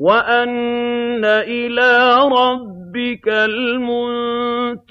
وَأَنَّ إِلَىٰ رَبِّكَ الْمُنتَهَىٰ